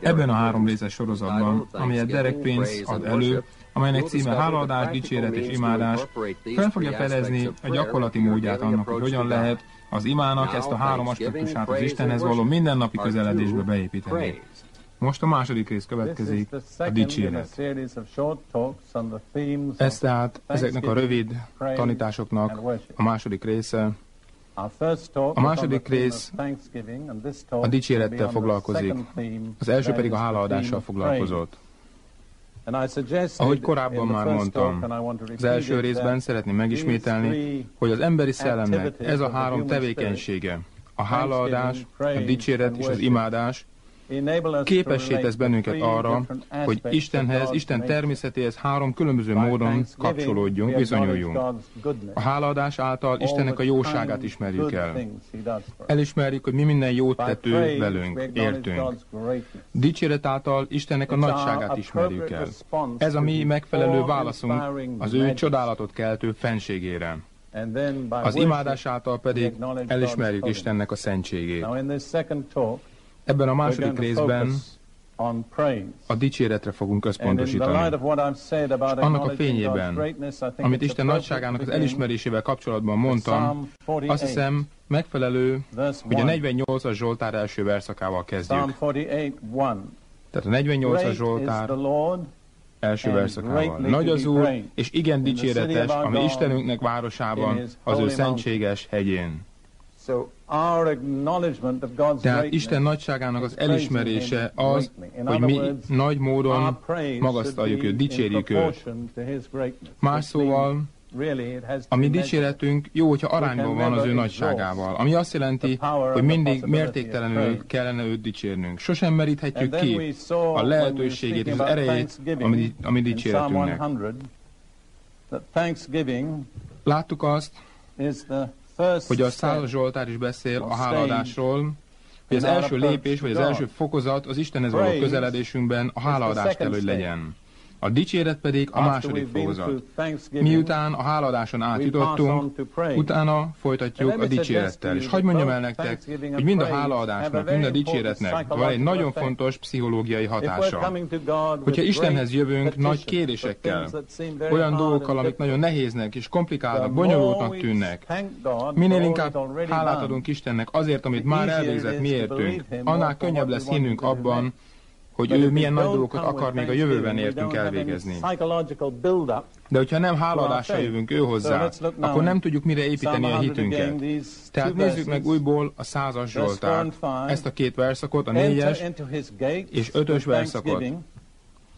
Ebben a három részes sorozatban, amelyet Derek Prince ad elő, amelynek címe Hálaadás, Dicséret és Imádás, fel fogja felezni a gyakorlati módját annak, hogy hogyan lehet az imának ezt a három aspektusát az Istenhez való mindennapi közeledésbe beépíteni. Most a második rész következik, a dicséret. Ez tehát ezeknek a rövid tanításoknak a második része. A második rész a dicsérettel foglalkozik, az első pedig a hálaadással foglalkozott. Ahogy korábban már mondtam, az első részben szeretném megismételni, hogy az emberi szellemnek ez a három tevékenysége, a hálaadás, a dicséret és az imádás képessé tesz bennünket arra, hogy Istenhez, Isten természetéhez három különböző módon kapcsolódjunk, bizonyuljunk. A hálaadás által Istennek a jóságát ismerjük el. Elismerjük, hogy mi minden jót tett ő velünk, értünk. Dicséret által Istennek a nagyságát ismerjük el. Ez a mi megfelelő válaszunk az ő csodálatot keltő fenségére. Az imádás által pedig elismerjük Istennek a szentségét. Ebben a második részben a dicséretre fogunk összpontosítani. És annak a fényében, amit Isten nagyságának az elismerésével kapcsolatban mondtam, azt hiszem megfelelő, hogy a 48-as Zsoltár első verszakával kezdjük. Tehát a 48-as Zsoltár első verszakával. Nagy az Úr, és igen dicséretes, ami Istenünknek városában, az ő szentséges hegyén. Tehát Isten nagyságának az elismerése az, hogy mi nagy módon magasztaljuk őt, dicsérjük őt. Más szóval, a mi dicséretünk jó, hogyha arányban van az ő nagyságával, ami azt jelenti, hogy mindig mértéktelenül kellene őt dicsérnünk. Sosem meríthetjük ki a lehetőségét és az erejét a mi, dicséretünknek. Láttuk azt, hogy a Százas Zsoltár is beszél a hálaadásról, hogy az első lépés, vagy az első fokozat az Istenhez való közeledésünkben a hálaadás kell, hogy legyen. A dicséret pedig a második fokozat. Miután a háladáson átjutottunk, utána folytatjuk a dicsérettel. És hagyd mondjam el nektek, hogy mind a hálaadásnak, mind a dicséretnek van egy nagyon fontos pszichológiai hatása. Hogyha Istenhez jövünk nagy kérésekkel, olyan dolgokkal, amik nagyon nehéznek és komplikálnak, bonyolultnak tűnnek, minél inkább hálát adunk Istennek azért, amit már elvégzett miértünk, annál könnyebb lesz hinnünk abban, hogy ő milyen nagy dolgokat akar még a jövőben értünk elvégezni. De hogyha nem háladással jövünk ő hozzá, akkor nem tudjuk mire építeni a hitünket. Tehát nézzük meg újból a százas Zsoltár, ezt a két verszakot, a négyes és ötös verszakot.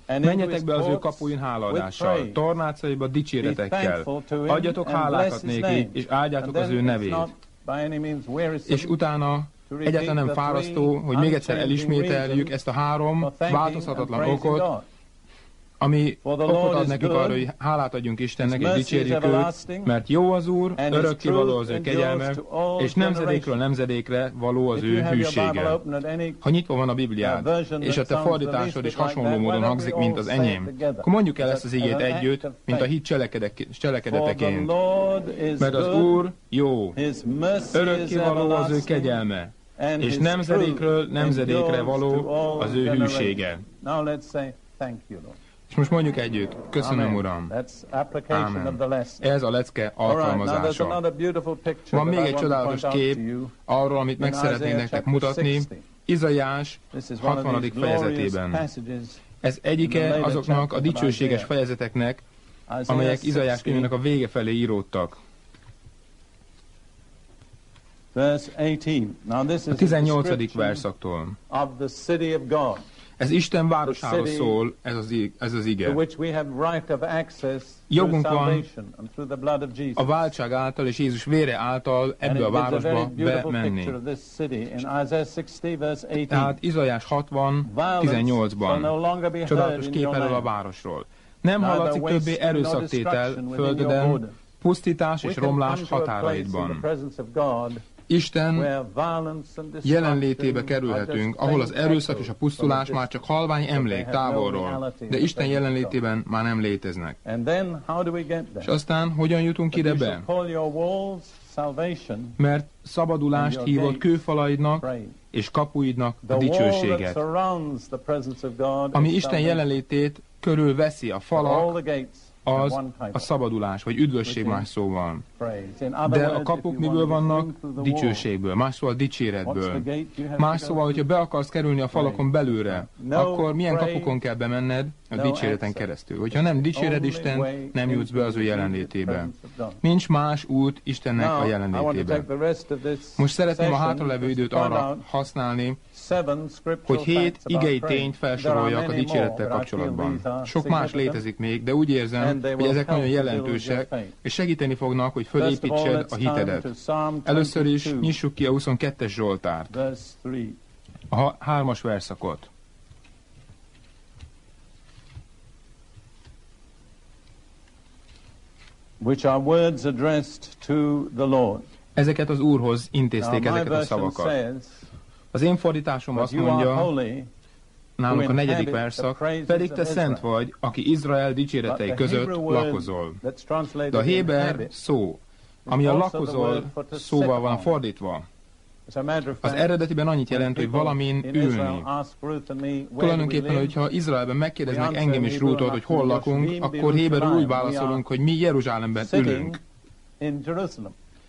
Menjetek be az ő kapuin háladással, tornácaiba dicséretekkel, adjatok hálákat néki, és áldjátok az ő nevét. És utána Egyáltalán nem fárasztó, hogy még egyszer elismételjük ezt a három változhatatlan okot, ami okot ad nekünk arra, hogy hálát adjunk Istennek, és dicsérjük őt, mert jó az Úr, örökké való az ő kegyelme, és nemzedékről nemzedékre való az ő hűsége. Ha nyitva van a Bibliád, és a te fordításod is hasonló módon hangzik, mint az enyém, akkor mondjuk el ezt az igét együtt, mint a hit cselekedeteként. Mert az Úr jó, örökké való az ő kegyelme, és nemzedékről nemzedékre való az ő hűsége. És most mondjuk együtt, köszönöm Uram. Amen. Ez a lecke alkalmazása. Van még egy csodálatos kép arról, amit meg szeretnénk nektek mutatni. Izaiás 60. fejezetében. Ez egyike azoknak a dicsőséges fejezeteknek, amelyek Izaiás könyvének a vége felé íródtak. A 18. verszaktól. Ez Isten városáról szól, ez az, ez az ige. Jogunk van a váltság által és Jézus vére által ebbe a városba bemenni. Tehát Izajás 60, 18-ban csodálatos kép erről a városról. Nem hallatszik többé erőszaktétel földön, pusztítás és romlás határaidban. Isten jelenlétébe kerülhetünk, ahol az erőszak és a pusztulás már csak halvány emlék távolról, de Isten jelenlétében már nem léteznek. És aztán hogyan jutunk ide be? mert szabadulást hívott kőfalaidnak és kapuidnak a dicsőséget. Ami Isten jelenlétét körül veszi a falak, az a szabadulás, vagy üdvösség más szóval. De a kapuk miből vannak? Dicsőségből, más szóval dicséretből. Más szóval, hogyha be akarsz kerülni a falakon belőle, akkor milyen kapukon kell bemenned? A dicséreten keresztül. Hogyha nem dicséred Isten, nem jutsz be az ő jelenlétébe. Nincs más út Istennek a jelenlétébe. Most szeretném a hátralevő időt arra használni, hogy hét igei tényt felsoroljak a dicsérettel kapcsolatban. Sok más létezik még, de úgy érzem, hogy ezek nagyon jelentősek, és segíteni fognak, hogy fölépítsed a hitedet. Először is nyissuk ki a 22-es Zsoltárt, a hármas verszakot. which are words addressed to the Lord. Ezeket az Úrhoz intézték ezeket a szavakat. Az én fordításom azt mondja, nálunk a negyedik verszak, pedig te szent vagy, aki Izrael dicséretei között lakozol. De a Héber szó, ami a lakozol szóval van fordítva, az eredetiben annyit jelent, hogy valamin ülni. Tulajdonképpen, hogyha Izraelben megkérdeznek engem is Rútól, hogy hol lakunk, akkor Héberül úgy válaszolunk, hogy mi Jeruzsálemben ülünk.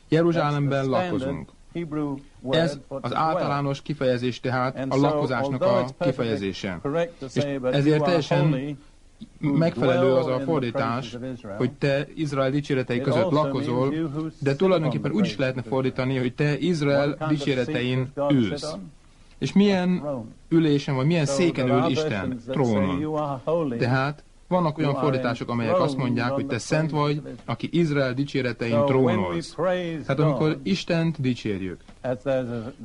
Jeruzsálemben lakozunk. Ez az általános kifejezés tehát a lakozásnak a kifejezése. És ezért teljesen megfelelő az a fordítás, hogy te Izrael dicséretei között lakozol, de tulajdonképpen úgy is lehetne fordítani, hogy te Izrael dicséretein ülsz. És milyen ülésen, vagy milyen széken ül Isten trónon. Tehát vannak olyan fordítások, amelyek azt mondják, hogy te szent vagy, aki Izrael dicséretein trónolsz. Tehát amikor Istent dicsérjük,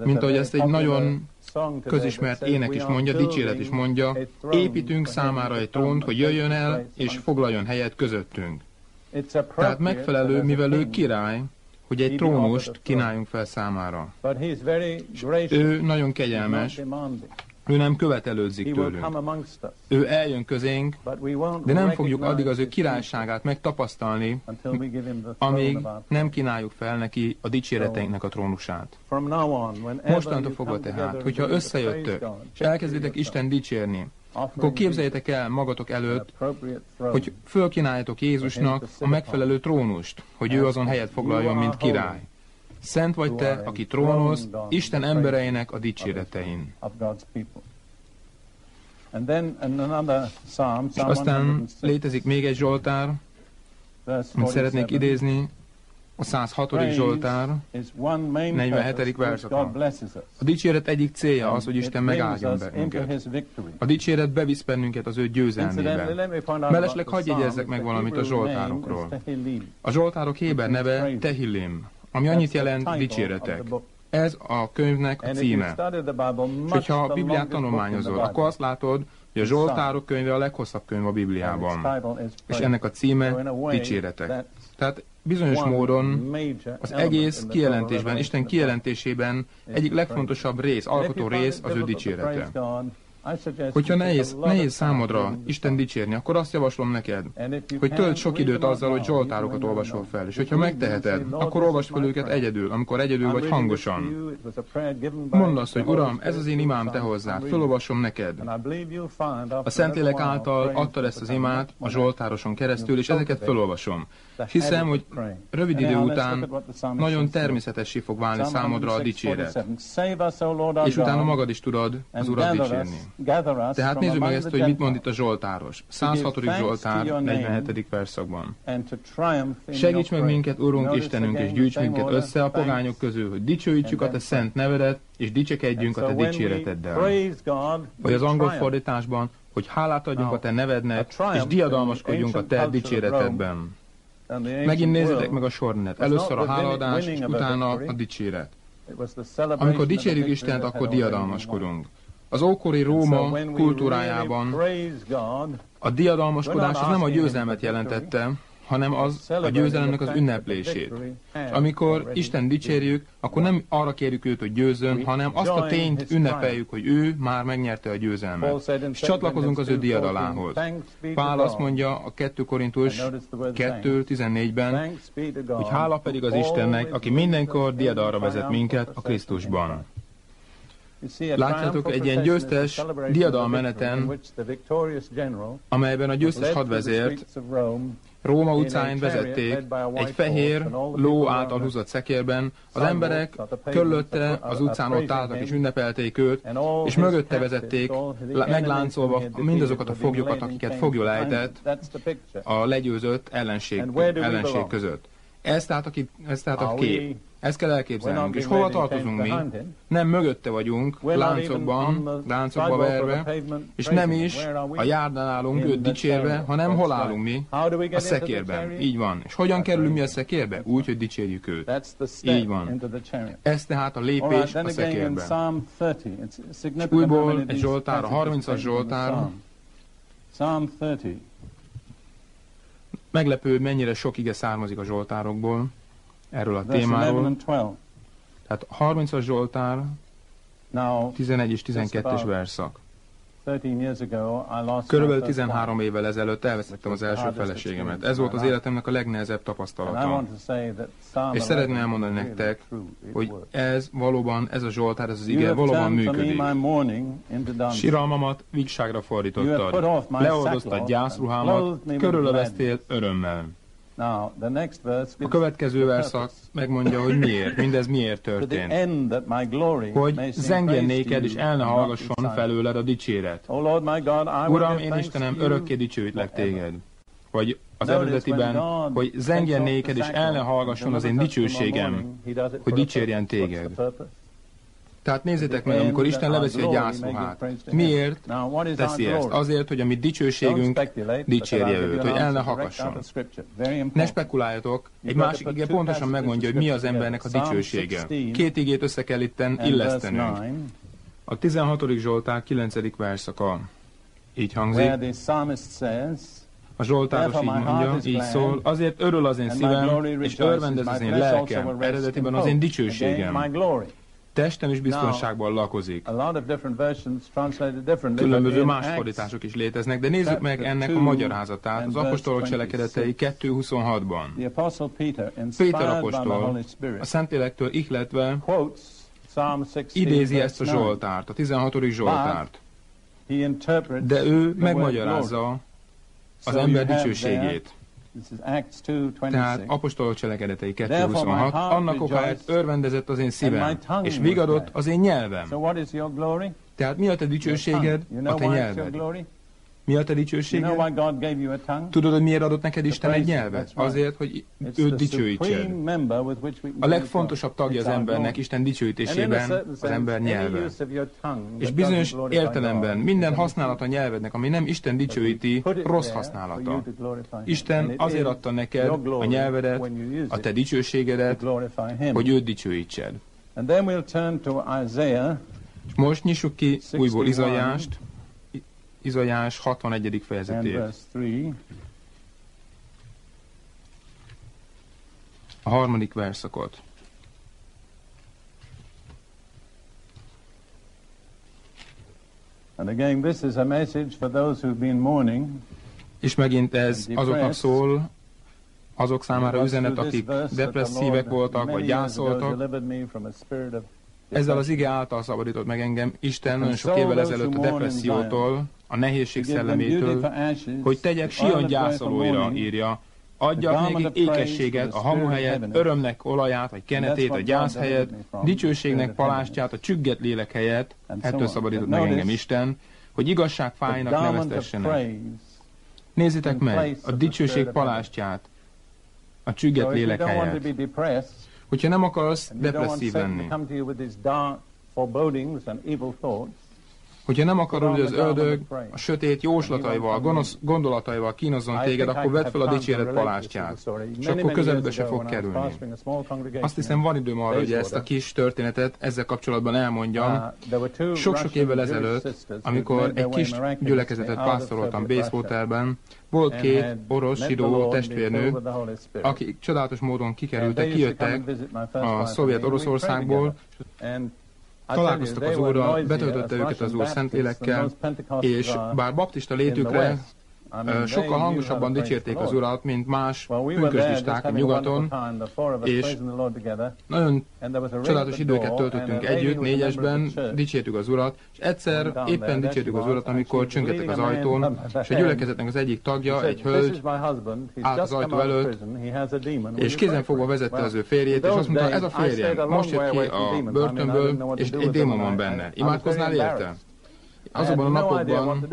mint ahogy ezt egy nagyon közismert ének is mondja, dicséret is mondja, építünk számára egy trónt, hogy jöjjön el és foglaljon helyet közöttünk. Tehát megfelelő, mivel ő király, hogy egy trónust kínáljunk fel számára. Ő nagyon kegyelmes, ő nem követelőzik tőlünk. Ő eljön közénk, de nem fogjuk addig az ő királyságát megtapasztalni, amíg nem kínáljuk fel neki a dicséreteinknek a trónusát. Mostantól fogva tehát, hogyha összejöttök, és elkezditek Isten dicsérni, akkor képzeljétek el magatok előtt, hogy fölkínáljátok Jézusnak a megfelelő trónust, hogy ő azon helyet foglaljon, mint király. Szent vagy te, aki trónolsz, Isten embereinek a dicséretein. És aztán létezik még egy Zsoltár, amit szeretnék idézni, a 106. Zsoltár, 47. verszaka. A dicséret egyik célja az, hogy Isten megáldjon bennünket. A dicséret bevisz bennünket az ő győzelmébe. Mellesleg hagyj jegyezzek meg valamit a Zsoltárokról. A Zsoltárok Héber neve Tehillim ami annyit jelent dicséretek. Ez a könyvnek a címe. És hogyha a Bibliát tanulmányozod, akkor azt látod, hogy a Zsoltárok könyve a leghosszabb könyv a Bibliában. És ennek a címe dicséretek. Tehát bizonyos módon az egész kijelentésben, Isten kijelentésében egyik legfontosabb rész, alkotó rész az ő dicsérete. Hogyha nehéz, nehéz számodra Isten dicsérni, akkor azt javaslom neked, hogy tölt sok időt azzal, hogy zsoltárokat olvasol fel, és hogyha megteheted, akkor olvasd fel őket egyedül, amikor egyedül vagy hangosan. Mondd azt, hogy Uram, ez az én imám te hozzád, felolvasom neked. A Szentlélek által adtad ezt az imát a zsoltároson keresztül, és ezeket felolvasom. Hiszem, hogy rövid idő után nagyon természetessé fog válni számodra a dicséret. És utána magad is tudod az Urat dicsérni. Tehát nézzük meg ezt, hogy mit mond itt a Zsoltáros. 106. Zsoltár, 47. verszakban. Segíts meg minket, Urunk Istenünk, és gyűjts minket össze a pogányok közül, hogy dicsőítsük a Te szent nevedet, és dicsekedjünk a Te dicséreteddel. Vagy az angol fordításban, hogy hálát adjunk a Te nevednek, és diadalmaskodjunk a Te dicséretedben. Megint nézzétek meg a sorrendet. Először a hálaadás, és utána a dicséret. Amikor dicsérjük Istent, akkor diadalmaskodunk. Az ókori Róma kultúrájában a diadalmaskodás az nem a győzelmet jelentette, hanem az a győzelemnek az ünneplését. És amikor Isten dicsérjük, akkor nem arra kérjük őt, hogy győzön, hanem azt a tényt ünnepeljük, hogy ő már megnyerte a győzelmet. És csatlakozunk az ő diadalához. Pál azt mondja a 2 Korintus 2.14-ben, hogy hála pedig az Istennek, aki mindenkor diadalra vezet minket a Krisztusban. Látjátok, egy ilyen győztes diadalmeneten, amelyben a győztes hadvezért Róma utcáin vezették, egy fehér, ló által húzott szekérben, az emberek körülötte az utcán ott álltak és ünnepelték őt, és mögötte vezették, megláncolva mindazokat a foglyokat, akiket fogjul ejtett a legyőzött ellenség, ellenség között. Ez tehát a, ez tehát a kép. Ezt kell elképzelnünk. És hova tartozunk mi? Nem mögötte vagyunk, láncokban, láncokba verve, és nem is a járdán állunk őt dicsérve, hanem hol állunk mi? A szekérben. Így van. És hogyan kerülünk mi a szekérbe? Úgy, hogy dicsérjük őt. Így van. Ez tehát a lépés a szekérbe. És újból egy Zsoltár, a 30-as Zsoltár. Meglepő, mennyire sok ige származik a Zsoltárokból erről a témáról. Tehát 30-as Zsoltár, 11 és 12-es verszak. Körülbelül 13 évvel ezelőtt elvesztettem az első feleségemet. Ez volt az életemnek a legnehezebb tapasztalata. És szeretném elmondani nektek, hogy ez valóban, ez a Zsoltár, ez az ige valóban működik. Siralmamat vígságra fordítottad. Leoldoztad gyászruhámat, körülöveztél örömmel. A következő verszak megmondja, hogy miért, mindez miért történt. Hogy zengjen néked, és el ne hallgasson felőled a dicséret. Uram, én Istenem, örökké dicsőítlek téged. Vagy az eredetiben, hogy zengjen néked, és el ne hallgasson az én dicsőségem, hogy dicsérjen téged. Tehát nézzétek meg, amikor Isten leveszi a gyászruhát. Miért teszi ezt? Azért, hogy a mi dicsőségünk dicsérje őt, hogy el ne hakasson. Ne spekuláljatok, egy másik ige pontosan megmondja, hogy mi az embernek a dicsősége. Két igét össze kell itten illesztenünk. A 16. Zsoltár 9. verszaka így hangzik. A Zsoltáros így mondja, így szól, azért örül az én szívem, és örvendez az én lelkem, eredetiben az én dicsőségem testem is biztonságban lakozik. Különböző más fordítások is léteznek, de nézzük meg ennek a magyarázatát az apostolok cselekedetei 2.26-ban. Péter apostol a Szentlélektől ihletve idézi ezt a Zsoltárt, a 16. Zsoltárt. De ő megmagyarázza az ember dicsőségét. Tehát apostolok cselekedetei 2.26, annak okáért örvendezett az én szívem, és vigadott az én nyelvem. Tehát mi a te dicsőséged? A te nyelved. Mi a te dicsőséged? Tudod, hogy miért adott neked Isten egy nyelvet? Azért, hogy őt dicsőítsed. A legfontosabb tagja az embernek Isten dicsőítésében az ember nyelve. És bizonyos értelemben minden használata a nyelvednek, ami nem Isten dicsőíti, rossz használata. Isten azért adta neked a nyelvedet, a te dicsőségedet, hogy őt dicsőítsed. És most nyissuk ki újból Izajást, Izajás 61. fejezetét. A harmadik verszakot. And again, this is a message for those who've been mourning. És megint ez azoknak szól, azok számára üzenet, akik depresszívek voltak, vagy gyászoltak, ezzel az ige által szabadított meg engem Isten nagyon sok évvel ezelőtt a depressziótól, a nehézség szellemétől, hogy tegyek Sion gyászolóira, írja, adjak nekik ékességet, a hamuhelyet, örömnek olaját, vagy kenetét, a gyász helyet, dicsőségnek palástját, a csügget lélek helyet, ettől szabadított meg engem Isten, hogy igazság fájnak neveztessenek. Nézzétek meg, a dicsőség palástját, a csügget lélek helyet. Hogyha nem akarsz depresszív lenni, Hogyha nem akarod, hogy az ördög a sötét jóslataival, gonosz gondolataival kínozzon téged, akkor vedd fel a dicséret palástját, és akkor közelbe se fog kerülni. Azt hiszem, van időm arra, hogy ezt a kis történetet ezzel kapcsolatban elmondjam. Uh, Sok-sok évvel ezelőtt, amikor egy kis gyülekezetet pásztoroltam Basewaterben, volt két orosz zsidó testvérnő, akik csodálatos módon kikerültek, kijöttek a szovjet Oroszországból, találkoztak az Úrral, betöltötte őket az Úr Szentlélekkel, és bár baptista létükre sokkal hangosabban dicsérték az Urat, mint más pünkösdisták a nyugaton, és nagyon csodálatos időket töltöttünk együtt, négyesben, dicsértük az Urat, és egyszer éppen dicsértük az Urat, amikor csöngettek az ajtón, és a gyülekezetnek az egyik tagja, egy hölgy, állt az ajtó előtt, és kézenfogva vezette az ő férjét, és azt mondta, ez a férjem, most jött ki a börtönből, és egy démon van benne. Imádkoznál érte? Azokban a napokban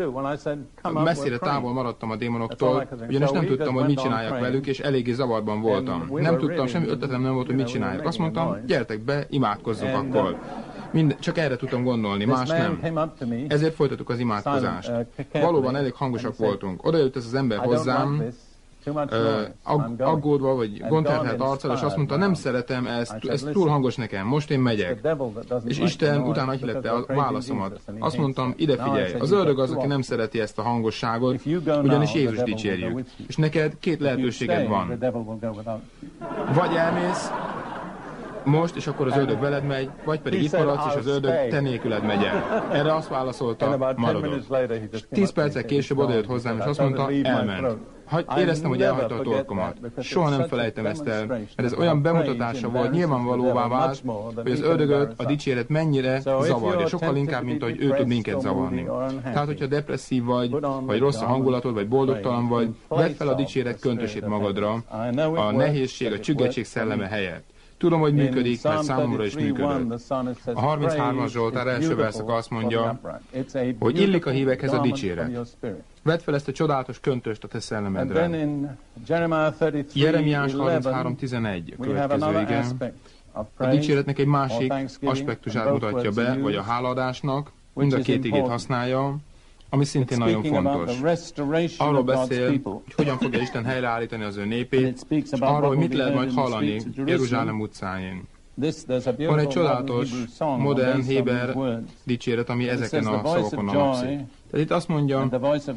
messzire távol maradtam a démonoktól, ugyanis nem tudtam, hogy mit csináljak velük, és eléggé zavarban voltam. Nem tudtam, semmi ötletem nem volt, hogy mit csináljak. Azt mondtam, gyertek be, imádkozzunk akkor. Mind, csak erre tudtam gondolni, más nem. Ezért folytattuk az imádkozást. Uh, Valóban elég hangosak voltunk. Oda jött ez az ember hozzám, ag, aggódva, vagy gondterhelt arccal, és azt mondta, nem szeretem ezt, ez túl hangos nekem, most én megyek. És Isten utána ihilette a válaszomat. Azt mondtam, ide figyelj, az ördög az, aki nem szereti ezt a hangosságot, ugyanis Jézus dicsérjük. És neked két lehetőséged van. Vagy elmész, most, és akkor az ördög veled megy, vagy pedig itt maradsz, és az ördög te nélküled megy el. Erre azt válaszolta, maradok. Tíz percek később odajött hozzám, és azt mondta, elment. Hagy, éreztem, hogy elhagyta a torkomat. Soha nem felejtem ezt el, mert ez olyan bemutatása volt, nyilvánvalóvá vált, hogy az ördögöt a dicséret mennyire zavarja, sokkal inkább, mint hogy ő tud minket zavarni. Tehát, hogyha depresszív vagy, vagy rossz a hangulatod, vagy boldogtalan vagy, vedd fel a dicséret köntösét magadra, a nehézség, a csüggetség szelleme helyett. Tudom, hogy működik, mert számomra is működött. A 33-as Zsoltár első verszak azt mondja, hogy illik a hívekhez a dicséret. Vedd fel ezt a csodálatos köntöst a te szellemedre. Jeremiás 33.11 a következő igen. A dicséretnek egy másik aspektusát mutatja be, vagy a háladásnak, mind a két igét használja, ami szintén nagyon fontos. Arról beszél, hogy hogyan fogja Isten helyreállítani az ő népét, és arról, hogy mit lehet majd hallani Jeruzsálem utcáin. Van egy csodálatos, modern Héber dicséret, ami ezeken a szavakon alapszik. Tehát itt azt mondja,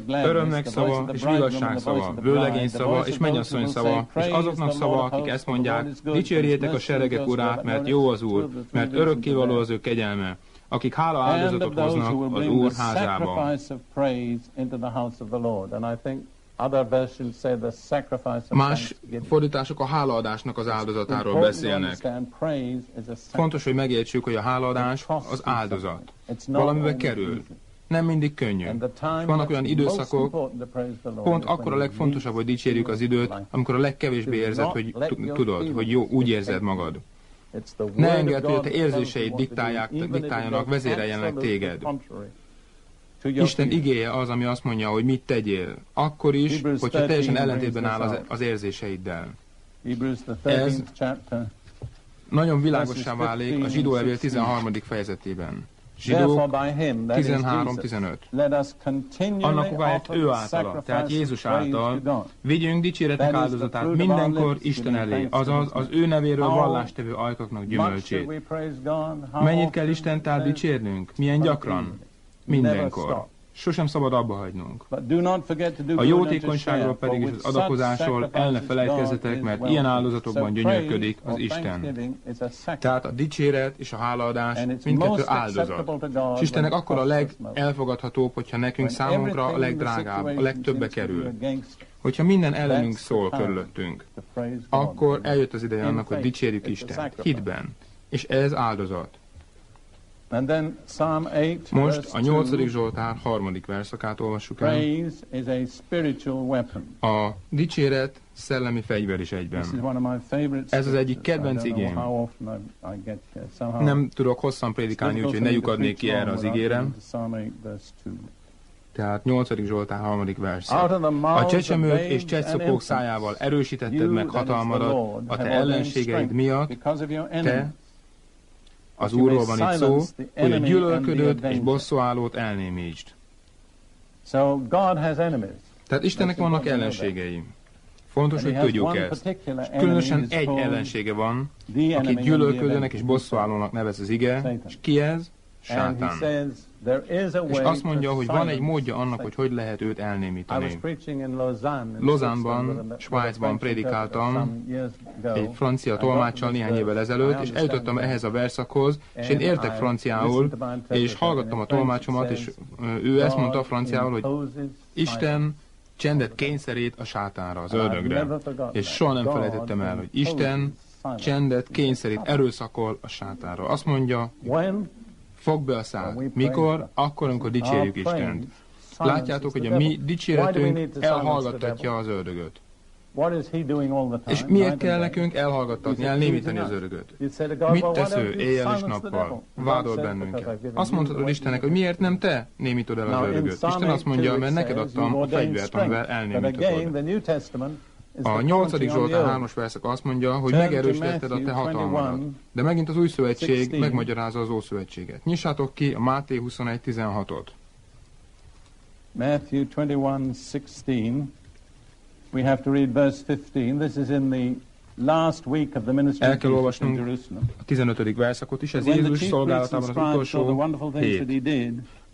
örömnek szava, és vigasság szava, vőlegény szava, és mennyasszony szava, és azoknak szava, akik ezt mondják, dicsérjétek a seregek urát, mert jó az Úr, mert örökkévaló az ő kegyelme, akik hála áldozatot hoznak az Úr házába. Más fordítások a hálaadásnak az áldozatáról beszélnek. Fontos, hogy megértsük, hogy a hálaadás az áldozat. Valamibe kerül. Nem mindig könnyű. Vannak olyan időszakok, pont akkor a legfontosabb, hogy dicsérjük az időt, amikor a legkevésbé érzed, hogy tudod, hogy jó, úgy érzed magad. Ne engedd, hogy a te érzéseid diktálják, diktáljanak, vezéreljenek téged. Isten igéje az, ami azt mondja, hogy mit tegyél. Akkor is, hogyha teljesen ellentétben áll az, az érzéseiddel. Ez nagyon világossá válik a zsidó levél 13. fejezetében. Zsidók 13-15. Annak okáért ő általa, tehát Jézus által, vigyünk dicséretek áldozatát mindenkor Isten elé, azaz az ő nevéről vallástevő ajkaknak gyümölcsét. Mennyit kell Isten tehát dicsérnünk? Milyen gyakran? Mindenkor. Sosem szabad abba hagynunk. A jótékonyságról pedig és az adakozásról el ne felejtkezzetek, mert ilyen áldozatokban gyönyörködik az Isten. Tehát a dicséret és a hálaadás mindkettő áldozat. És Istennek akkor a legelfogadhatóbb, hogyha nekünk számunkra a legdrágább, a legtöbbe kerül. Hogyha minden ellenünk szól körülöttünk, akkor eljött az ideje annak, hogy dicsérjük Istent. Hitben. És ez áldozat. Most a 8. Zsoltár harmadik verszakát olvassuk el. A dicséret szellemi fegyver is egyben. Ez az egyik kedvenc igém. Nem tudok hosszan prédikálni, úgyhogy ne lyukadnék ki erre az igére. Tehát 8. Zsoltár 3. vers. A csecsemők és csecszopók szájával erősítetted meg hatalmadat a te ellenségeid miatt, te Az Úrról van itt szó, hogy a gyűlölködőt és bosszúállót elnémítsd. Tehát Istennek vannak ellenségei. Fontos, hogy tudjuk ezt. És különösen egy ellensége van, akit gyűlölködőnek és bosszúállónak nevez az ige, és ki ez? Sátán. És azt mondja, hogy van egy módja annak, hogy hogy lehet őt elnémítani. Lozánban, Svájcban prédikáltam egy francia tolmáccsal néhány évvel ezelőtt, és eljutottam ehhez a verszakhoz, és én értek franciául, és hallgattam a tolmácsomat, és ő ezt mondta franciául, hogy Isten csendet kényszerít a sátánra, az ördögre. És soha nem felejtettem el, hogy Isten csendet kényszerít, erőszakol a sátánra. Azt mondja, fog be a szál. Mikor? Akkor, amikor dicsérjük Istent. Látjátok, hogy a mi dicséretünk elhallgattatja az ördögöt. És miért kell nekünk elhallgattatni, elnémítani az ördögöt? Mit tesz ő éjjel és nappal? Vádol bennünket. Azt mondhatod Istennek, hogy miért nem te némítod el az ördögöt. Isten azt mondja, mert neked adtam a fegyvert, amivel elnémítod. A nyolcadik Zsoltán hármas verszak azt mondja, hogy megerősítetted a te hatalmadat. De megint az új szövetség megmagyarázza az ószövetséget. Nyissátok ki a Máté 21.16-ot. Matthew 21:16. We have to read verse 15. This is in the last week of the ministry El kell olvasnunk a 15. verszakot is, ez Jézus szolgálatában az utolsó hét.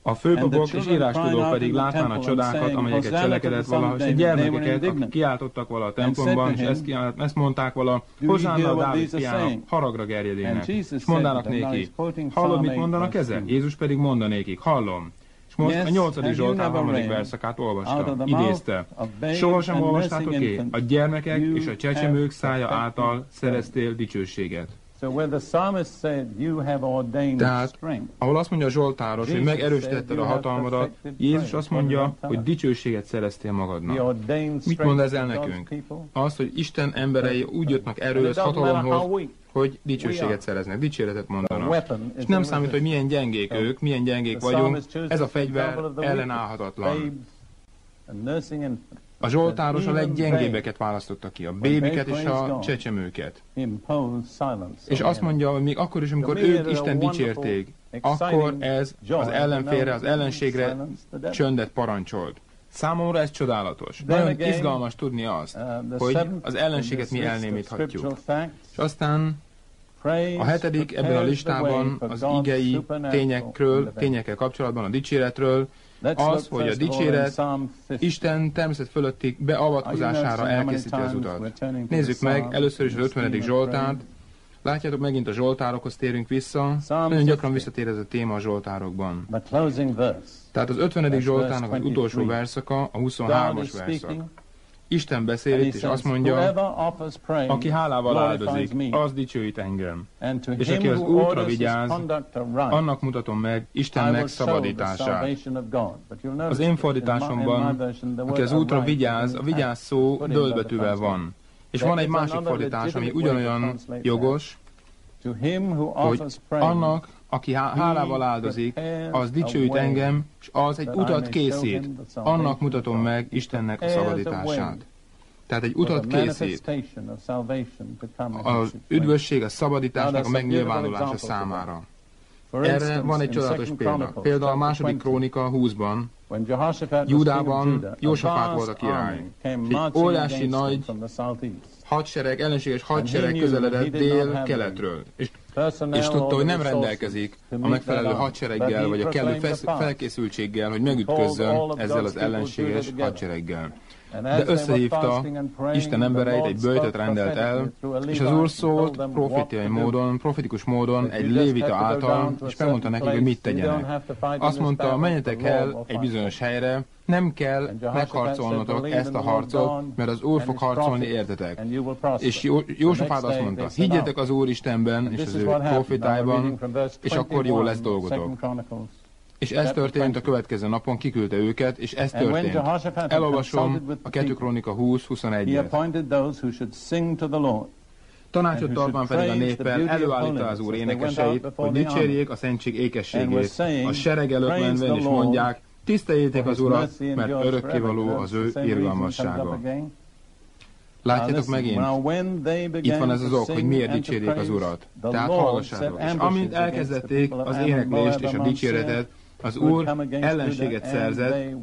A főpapok és írástudók pedig látván a csodákat, amelyeket cselekedett vala, és a gyermekeket, akik kiáltottak vala a templomban, és ezt, kiált, ezt mondták vala, Hozsánna a Dávid fiának, haragra gerjedének. És mondanak néki, hallod, mit mondanak ezek? Jézus pedig mondanékik, hallom. És most a nyolcadik Zsoltán harmadik verszakát olvasta, idézte. Sohasem olvastátok ki? A gyermekek és a csecsemők szája által szereztél dicsőséget. Tehát, ahol azt mondja a Zsoltáros, hogy megerősítetted a hatalmadat, Jézus azt mondja, hogy dicsőséget szereztél magadnak. Mit mond ezzel nekünk? Az, hogy Isten emberei úgy jöttnek erőhöz, hatalomhoz, hogy dicsőséget szereznek, dicséretet mondanak. És nem számít, hogy milyen gyengék ők, milyen gyengék vagyunk, ez a fegyver ellenállhatatlan. A Zsoltáros a leggyengébbeket választotta ki, a bébiket és a csecsemőket. És azt mondja, hogy még akkor is, amikor ők Isten dicsérték, akkor ez az ellenfélre, az ellenségre csöndet parancsolt. Számomra ez csodálatos. Nagyon izgalmas tudni azt, uh, hogy az ellenséget mi elnémíthatjuk. És aztán a hetedik ebben a listában az igei tényekről, tényekkel kapcsolatban, a dicséretről, az, hogy a dicséret Isten természet fölötti beavatkozására elkészíti az utat. Nézzük meg először is az 50. Zsoltárt. Látjátok, megint a Zsoltárokhoz térünk vissza. Nagyon gyakran visszatér ez a téma a Zsoltárokban. Tehát az 50. Zsoltárnak az utolsó verszaka, a 23-as verszak. Isten beszél itt, és azt mondja, aki hálával áldozik, az dicsőít engem. És aki az útra vigyáz, annak mutatom meg Istennek szabadítását. Az én fordításomban, aki az útra vigyáz, a vigyáz szó dölbetűvel van. És van egy másik fordítás, ami ugyanolyan jogos, hogy annak, aki hálával áldozik, az dicsőít engem, és az egy utat készít. Annak mutatom meg Istennek a szabadítását. Tehát egy utat készít az üdvösség, a szabadításnak a megnyilvánulása számára. Erre van egy csodálatos példa. Például a második krónika 20-ban, Judában Jósafát volt a király. Egy óriási nagy hadsereg, ellenséges hadsereg közeledett dél-keletről. És, és tudta, hogy nem rendelkezik a megfelelő hadsereggel, vagy a kellő felkészültséggel, hogy megütközzön ezzel az ellenséges hadsereggel de összehívta Isten embereit, egy bőjtöt rendelt el, és az Úr szólt profétiai módon, profetikus módon egy lévita által, és megmondta nekik, hogy mit tegyenek. Azt mondta, menjetek el egy bizonyos helyre, nem kell megharcolnotok ezt a harcot, mert az Úr fog harcolni értetek. És Józsefát azt mondta, higgyetek az Úr Istenben és az ő profétájban, és akkor jó lesz dolgotok. És ez történt a következő napon, kiküldte őket, és ez történt. Elolvasom a 2 Krónika 20-21-et. Tanácsot tartva pedig a néppel előállítta az úr énekeseit, hogy dicsérjék a szentség ékességét. A sereg előtt menve és mondják, tiszteljétek az urat, mert örökkévaló az ő irgalmassága. Látjátok megint? Itt van ez az ok, hogy miért dicsérjék az Urat. Tehát hallgassátok. És amint elkezdették az éneklést és a dicséretet, az Úr ellenséget szerzett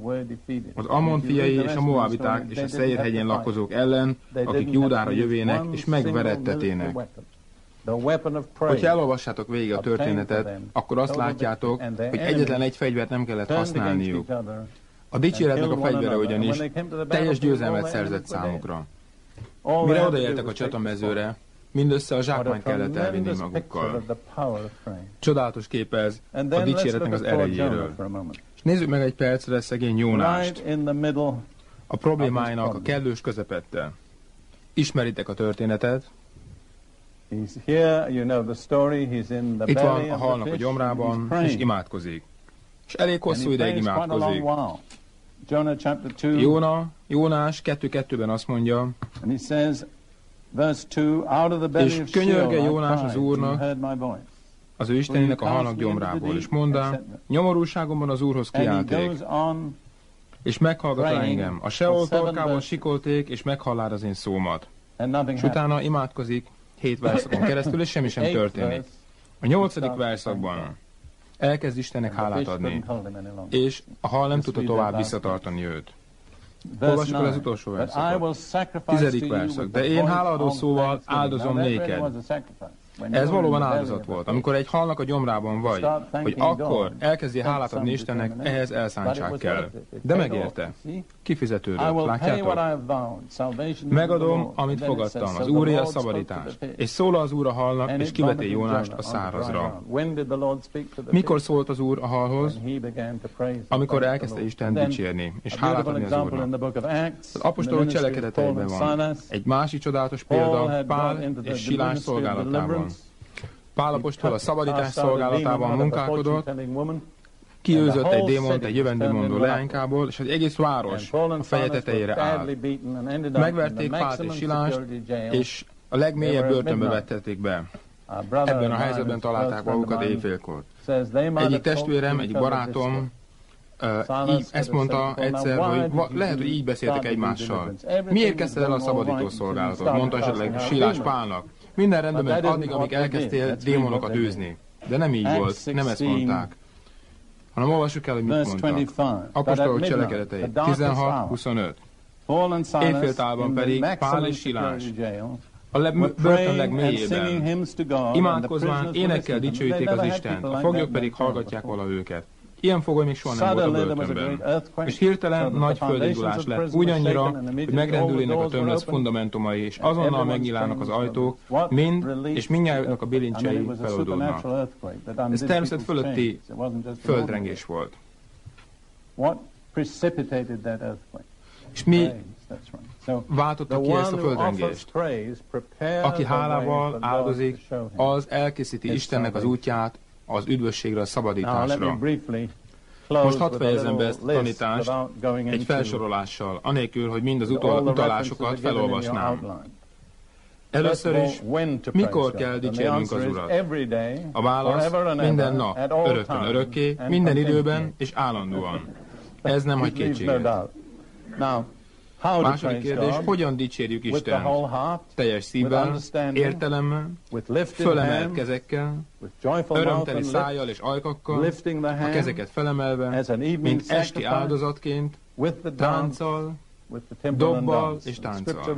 az Ammon fiai és a Moabiták és a Szeirhegyen lakozók ellen, akik Júdára jövének és megverettetének. Hogyha elolvassátok végig a történetet, akkor azt látjátok, hogy egyetlen egy fegyvert nem kellett használniuk. A dicséretnek a fegyvere ugyanis teljes győzelmet szerzett számukra. Mire odaértek a csatamezőre, mindössze a zsákmányt kellett elvinni magukkal. Csodálatos kép ez a dicséretnek az erejéről. És nézzük meg egy percre szegény Jónást. A problémáinak a kellős közepette. Ismeritek a történetet. Itt van a halnak a gyomrában, és imádkozik. És elég hosszú ideig imádkozik. Jóna, Jónás 2.2-ben azt mondja, és könyörge Jónás az Úrnak, az ő Istenének a halnak gyomrából, és mondta, nyomorúságomban az Úrhoz kiálték, és meghallgatta engem. A Seol torkában sikolték, és meghallár az én szómat. És utána imádkozik hét verszakon keresztül, és semmi sem történik. A nyolcadik verszakban elkezd Istennek hálát adni, és a hal nem tudta tovább visszatartani őt. Olvassuk el az utolsó verszakot. Tizedik verszak. De én hálaadó szóval áldozom néked. Ez valóban áldozat volt. Amikor egy halnak a gyomrában vagy, hogy akkor elkezdi hálát adni Istennek, ehhez elszántság kell. De megérte. Kifizetődött. Látjátok? Megadom, amit fogadtam. Az Úré a szabadítás. És szól az Úr a halnak, és kiveti Jónást a szárazra. Mikor szólt az Úr a halhoz? Amikor elkezdte Isten dicsérni, és hálát adni az Úrnak. Az apostolok cselekedeteiben van. Egy másik csodálatos példa Pál és Silás szolgálatában. Pál apostol a szabadítás szolgálatában munkálkodott, kiőzött egy démont egy jövendőmondó leánykából, és az egész város a feje tetejére állt. Megverték Pált és Silást, és a legmélyebb börtönbe vettették be. Ebben a helyzetben találták magukat éjfélkor. Egyik testvérem, egyik barátom, Uh, így, ezt mondta egyszer, hogy lehet, hogy így beszéltek egymással. Miért kezdted el a szabadító szolgálatot? Mondta esetleg Silás Pálnak. Minden rendben addig, amíg elkezdtél démonokat űzni. De nem így volt, nem ezt mondták. Hanem olvassuk el, hogy mit mondtak. Apostolok cselekedetei 16-25. Éjféltálban pedig Pál és Silás a le- börtön legmélyében. Imádkozván énekkel dicsőíték az Istent, a foglyok pedig hallgatják vala őket. Ilyen fogoly még soha nem volt a börtönben. És hirtelen nagy földindulás lett, úgy annyira, hogy megrendülének a tömlesz fundamentumai, és azonnal megnyílnának az ajtók, mind, és mindnyájuknak a bilincsei feloldódnak. Ez természet fölötti földrengés volt. És mi váltotta ki ezt a földrengést? Aki hálával áldozik, az elkészíti Istennek az útját az üdvösségre, a szabadításra. Most hadd fejezem be ezt a tanítást egy felsorolással, anélkül, hogy mind az utalásokat felolvasnám. Először is, mikor kell dicsérnünk az Urat? A válasz minden nap, öröktön örökké, minden időben és állandóan. Ez nem hagy kétséget. Második kérdés, hogyan dicsérjük Isten? Teljes szívvel, értelemmel, fölemelt kezekkel, örömteli szájjal és ajkakkal, a kezeket felemelve, mint esti áldozatként, tánccal, dobbal és tánccal.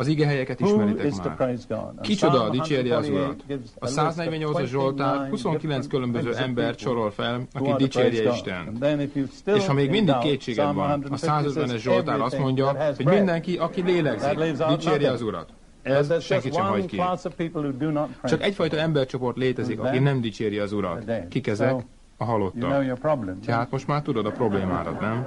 Az ige helyeket ismeritek már. Kicsoda dicséri az Urat? A 148-as Zsoltár 29 különböző embert sorol fel, aki dicsérje Isten. És ha még mindig kétséged van, a 150-es Zsoltár azt mondja, hogy mindenki, aki lélegzik, dicsérje az Urat. Ez senki sem hagy ki. Csak egyfajta embercsoport létezik, aki nem dicséri az Urat. Kik ezek? A halottak. Tehát most már tudod a problémádat, nem?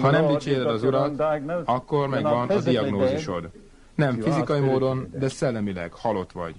Ha nem dicséred az Urat, akkor megvan a diagnózisod. Nem fizikai módon, de szellemileg halott vagy.